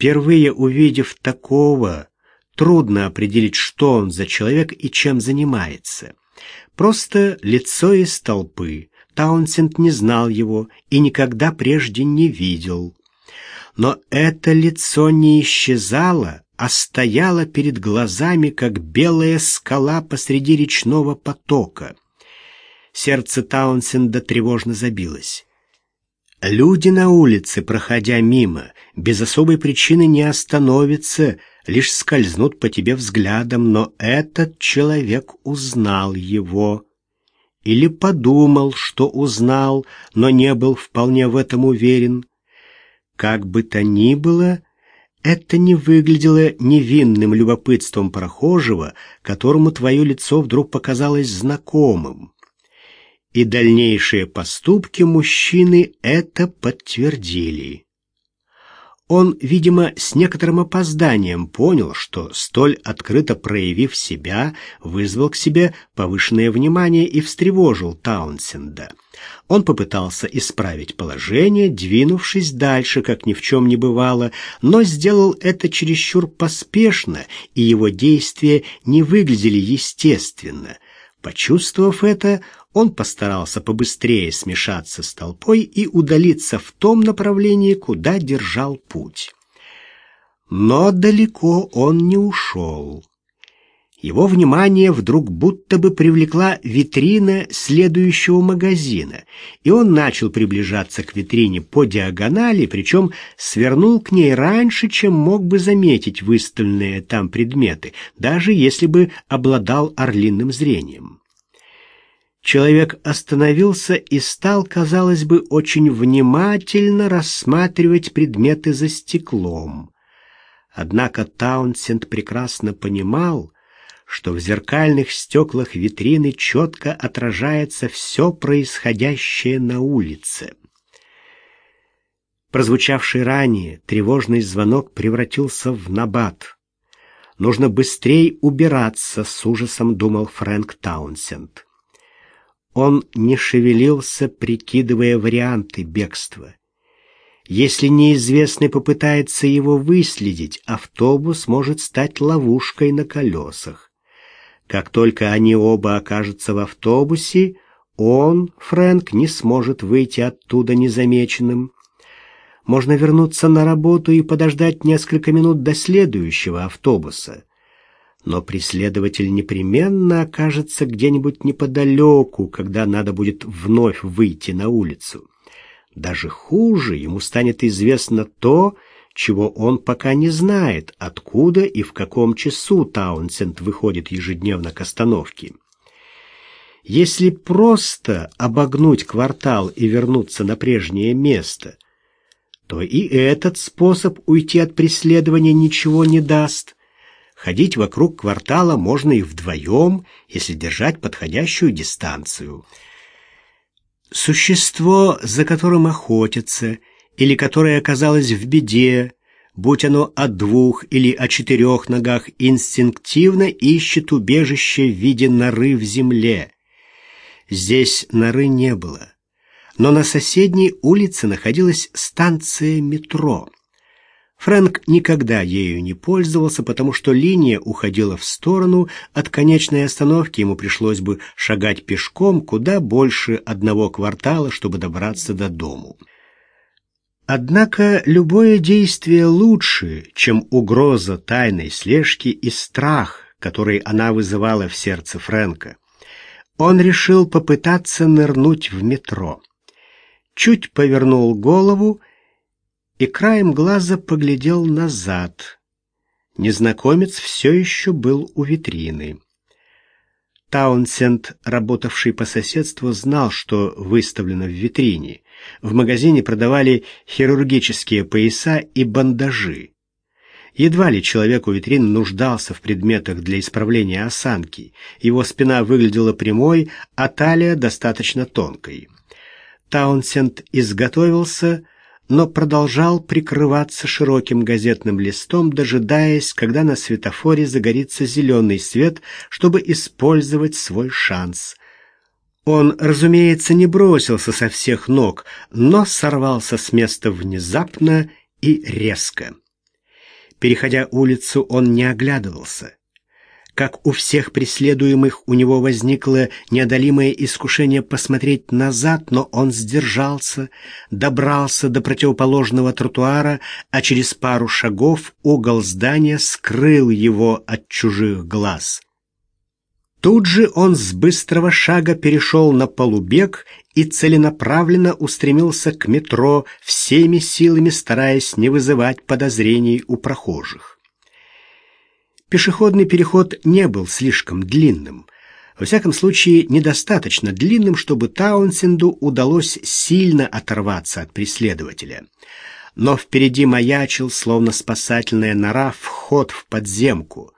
Впервые увидев такого, трудно определить, что он за человек и чем занимается. Просто лицо из толпы. Таунсенд не знал его и никогда прежде не видел. Но это лицо не исчезало, а стояло перед глазами, как белая скала посреди речного потока. Сердце Таунсенда тревожно забилось. Люди на улице, проходя мимо, без особой причины не остановятся, лишь скользнут по тебе взглядом, но этот человек узнал его. Или подумал, что узнал, но не был вполне в этом уверен. Как бы то ни было, это не выглядело невинным любопытством прохожего, которому твое лицо вдруг показалось знакомым. И дальнейшие поступки мужчины это подтвердили. Он, видимо, с некоторым опозданием понял, что, столь открыто проявив себя, вызвал к себе повышенное внимание и встревожил Таунсенда. Он попытался исправить положение, двинувшись дальше, как ни в чем не бывало, но сделал это чересчур поспешно, и его действия не выглядели естественно. Почувствовав это, он постарался побыстрее смешаться с толпой и удалиться в том направлении, куда держал путь. Но далеко он не ушел. Его внимание вдруг будто бы привлекла витрина следующего магазина, и он начал приближаться к витрине по диагонали, причем свернул к ней раньше, чем мог бы заметить выставленные там предметы, даже если бы обладал орлиным зрением. Человек остановился и стал, казалось бы, очень внимательно рассматривать предметы за стеклом. Однако Таунсенд прекрасно понимал, что в зеркальных стеклах витрины четко отражается все происходящее на улице. Прозвучавший ранее тревожный звонок превратился в набат. Нужно быстрее убираться, с ужасом думал Фрэнк Таунсенд. Он не шевелился, прикидывая варианты бегства. Если неизвестный попытается его выследить, автобус может стать ловушкой на колесах. Как только они оба окажутся в автобусе, он, Фрэнк, не сможет выйти оттуда незамеченным. Можно вернуться на работу и подождать несколько минут до следующего автобуса но преследователь непременно окажется где-нибудь неподалеку, когда надо будет вновь выйти на улицу. Даже хуже ему станет известно то, чего он пока не знает, откуда и в каком часу Таунсенд выходит ежедневно к остановке. Если просто обогнуть квартал и вернуться на прежнее место, то и этот способ уйти от преследования ничего не даст – Ходить вокруг квартала можно и вдвоем, если держать подходящую дистанцию. Существо, за которым охотятся, или которое оказалось в беде, будь оно о двух или о четырех ногах, инстинктивно ищет убежище в виде норы в земле. Здесь норы не было, но на соседней улице находилась станция метро. Фрэнк никогда ею не пользовался, потому что линия уходила в сторону, от конечной остановки ему пришлось бы шагать пешком куда больше одного квартала, чтобы добраться до дому. Однако любое действие лучше, чем угроза тайной слежки и страх, который она вызывала в сердце Фрэнка. Он решил попытаться нырнуть в метро. Чуть повернул голову и краем глаза поглядел назад. Незнакомец все еще был у витрины. Таунсенд, работавший по соседству, знал, что выставлено в витрине. В магазине продавали хирургические пояса и бандажи. Едва ли человек у витрины нуждался в предметах для исправления осанки. Его спина выглядела прямой, а талия достаточно тонкой. Таунсенд изготовился, но продолжал прикрываться широким газетным листом, дожидаясь, когда на светофоре загорится зеленый свет, чтобы использовать свой шанс. Он, разумеется, не бросился со всех ног, но сорвался с места внезапно и резко. Переходя улицу, он не оглядывался. Как у всех преследуемых, у него возникло неодолимое искушение посмотреть назад, но он сдержался, добрался до противоположного тротуара, а через пару шагов угол здания скрыл его от чужих глаз. Тут же он с быстрого шага перешел на полубег и целенаправленно устремился к метро, всеми силами стараясь не вызывать подозрений у прохожих. Пешеходный переход не был слишком длинным. Во всяком случае, недостаточно длинным, чтобы Таунсенду удалось сильно оторваться от преследователя. Но впереди маячил, словно спасательная нора, вход в подземку.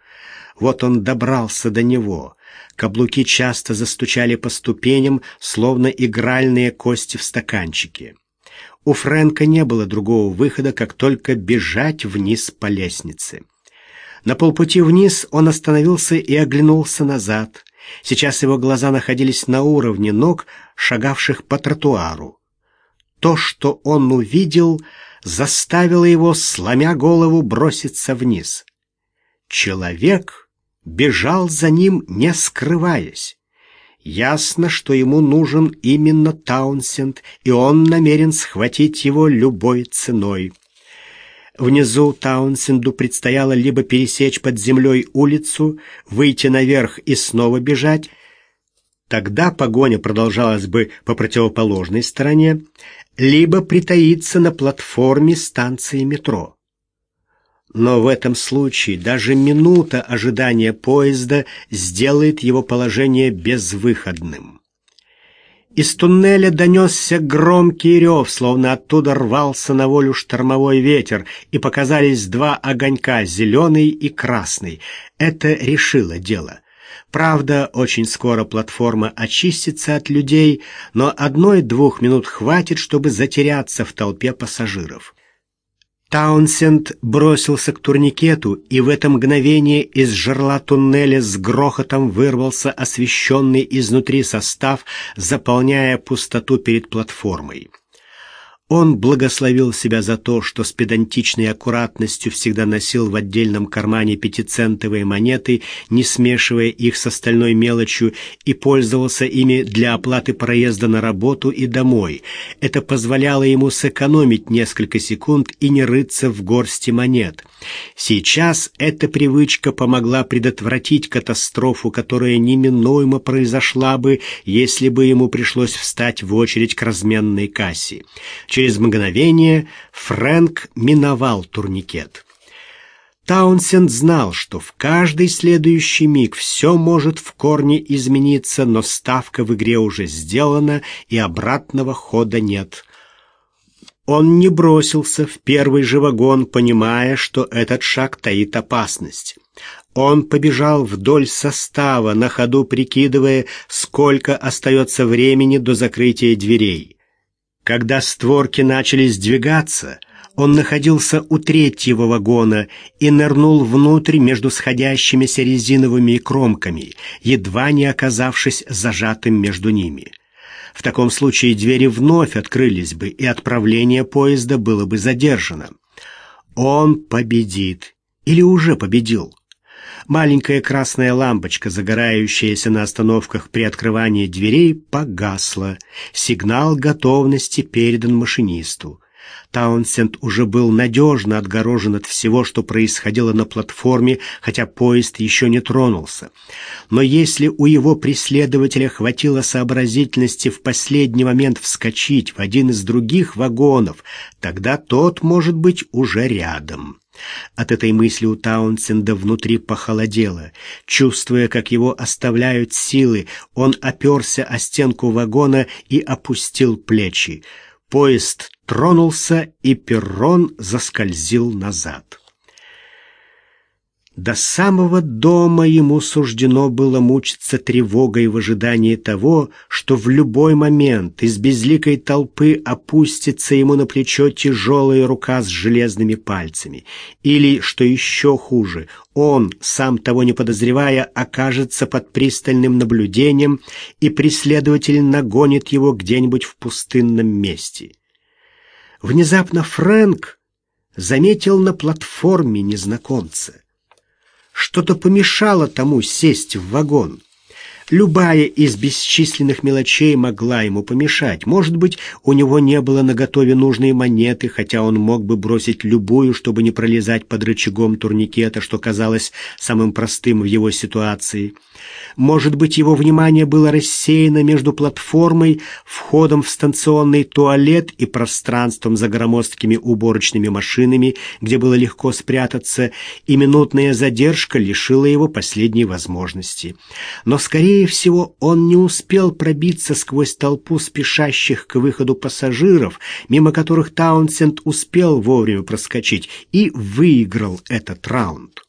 Вот он добрался до него — Каблуки часто застучали по ступеням, словно игральные кости в стаканчике. У Фрэнка не было другого выхода, как только бежать вниз по лестнице. На полпути вниз он остановился и оглянулся назад. Сейчас его глаза находились на уровне ног, шагавших по тротуару. То, что он увидел, заставило его, сломя голову, броситься вниз. Человек бежал за ним, не скрываясь. Ясно, что ему нужен именно Таунсенд, и он намерен схватить его любой ценой. Внизу Таунсенду предстояло либо пересечь под землей улицу, выйти наверх и снова бежать, тогда погоня продолжалась бы по противоположной стороне, либо притаиться на платформе станции метро. Но в этом случае даже минута ожидания поезда сделает его положение безвыходным. Из туннеля донесся громкий рев, словно оттуда рвался на волю штормовой ветер, и показались два огонька, зеленый и красный. Это решило дело. Правда, очень скоро платформа очистится от людей, но одной-двух минут хватит, чтобы затеряться в толпе пассажиров. Таунсенд бросился к турникету, и в это мгновение из жерла туннеля с грохотом вырвался освещенный изнутри состав, заполняя пустоту перед платформой. Он благословил себя за то, что с педантичной аккуратностью всегда носил в отдельном кармане пятицентовые монеты, не смешивая их с остальной мелочью, и пользовался ими для оплаты проезда на работу и домой. Это позволяло ему сэкономить несколько секунд и не рыться в горсти монет. Сейчас эта привычка помогла предотвратить катастрофу, которая неминуемо произошла бы, если бы ему пришлось встать в очередь к разменной кассе. Через мгновение Фрэнк миновал турникет. Таунсенд знал, что в каждый следующий миг все может в корне измениться, но ставка в игре уже сделана, и обратного хода нет. Он не бросился в первый же вагон, понимая, что этот шаг таит опасность. Он побежал вдоль состава, на ходу прикидывая, сколько остается времени до закрытия дверей. Когда створки начали сдвигаться, он находился у третьего вагона и нырнул внутрь между сходящимися резиновыми кромками, едва не оказавшись зажатым между ними. В таком случае двери вновь открылись бы, и отправление поезда было бы задержано. Он победит или уже победил. Маленькая красная лампочка, загорающаяся на остановках при открывании дверей, погасла. Сигнал готовности передан машинисту. Таунсенд уже был надежно отгорожен от всего, что происходило на платформе, хотя поезд еще не тронулся. Но если у его преследователя хватило сообразительности в последний момент вскочить в один из других вагонов, тогда тот может быть уже рядом. От этой мысли у Таунсенда внутри похолодело. Чувствуя, как его оставляют силы, он оперся о стенку вагона и опустил плечи. Поезд тронулся, и перрон заскользил назад. До самого дома ему суждено было мучиться тревогой в ожидании того, что в любой момент из безликой толпы опустится ему на плечо тяжелая рука с железными пальцами. Или, что еще хуже, он, сам того не подозревая, окажется под пристальным наблюдением, и преследователь нагонит его где-нибудь в пустынном месте. Внезапно Фрэнк заметил на платформе незнакомца. Что-то помешало тому сесть в вагон. Любая из бесчисленных мелочей могла ему помешать. Может быть, у него не было наготове нужной монеты, хотя он мог бы бросить любую, чтобы не пролезать под рычагом турникета, что казалось самым простым в его ситуации. Может быть, его внимание было рассеяно между платформой, входом в станционный туалет и пространством за громоздкими уборочными машинами, где было легко спрятаться, и минутная задержка лишила его последней возможности. Но, скорее всего, он не успел пробиться сквозь толпу спешащих к выходу пассажиров, мимо которых Таунсенд успел вовремя проскочить и выиграл этот раунд.